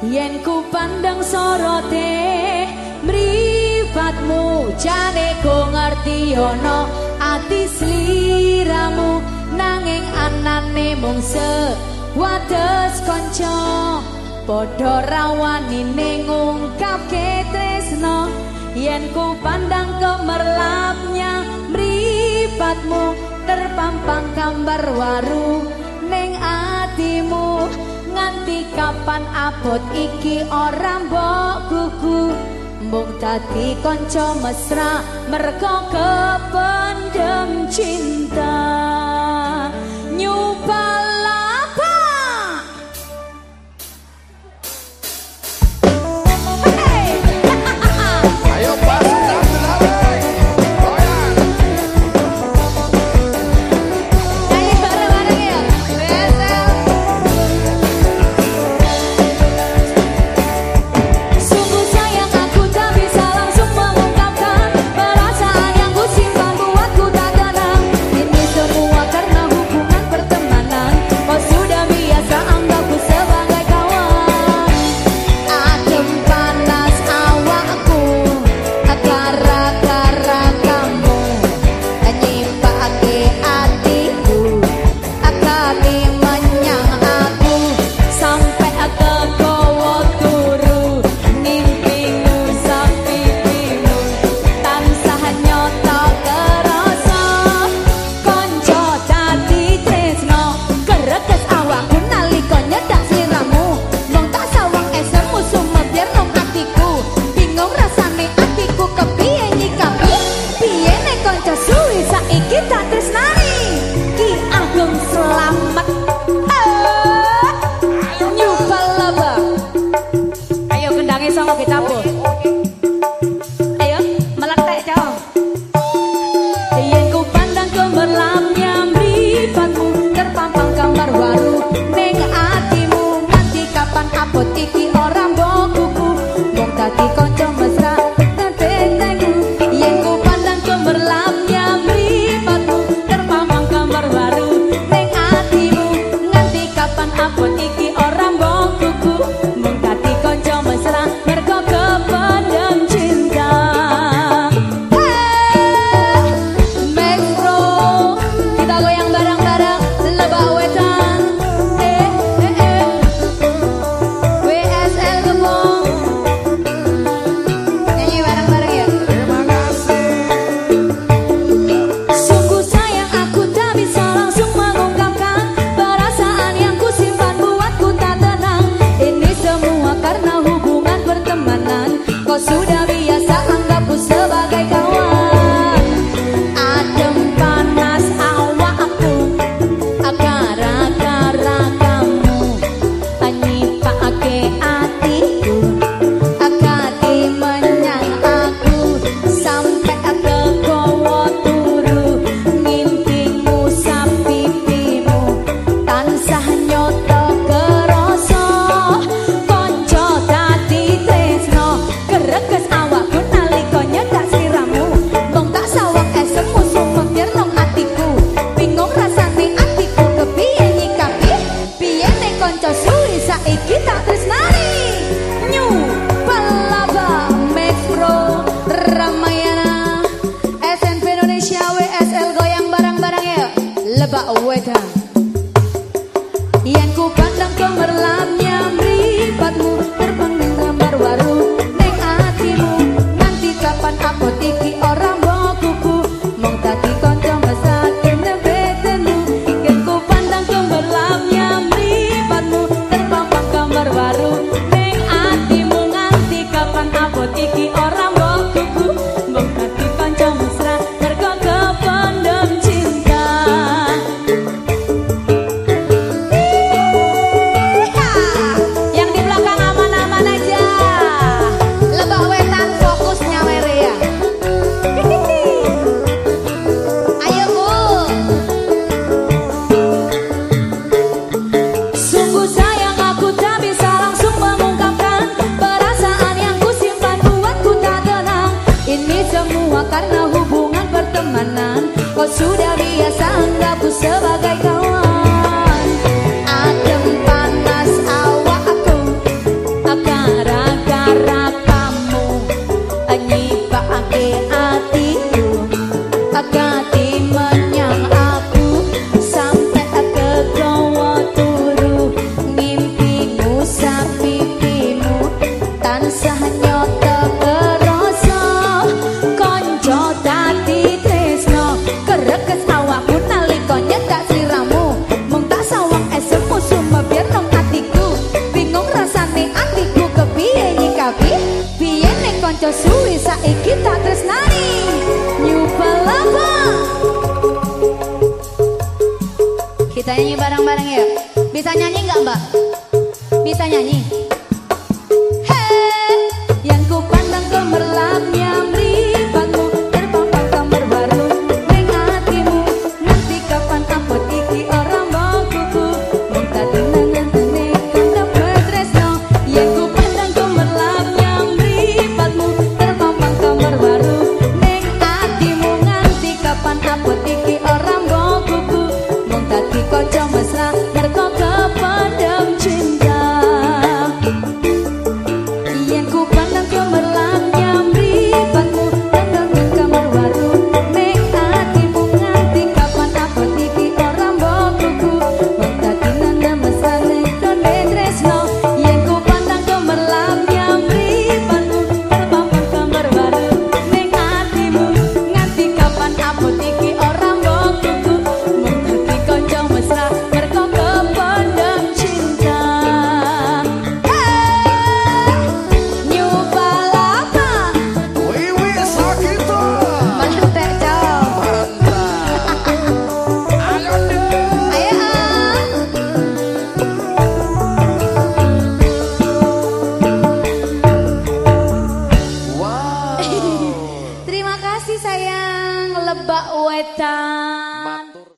Yen ku pandang sorote Mripatmu jane ku ngerti ono Ati sliramu. Nanging anane mung se Wades konco Podo rawani nengung kap ketresno Yen ku pandang kemerlapnya Mripatmu terpampang gambar waru. papan abot iki ora mbok gugu? Mung dadi kanca mesra merga kependem cinta. Nyup Kau sudah biasa anggapku sebagai kawan. Adem panas awakku Gara-gara kamu Nyipake hatiku Agati Mbak? Bisa nyanyi?